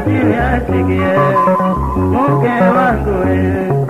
kwa dhati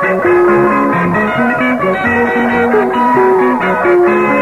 Thank you.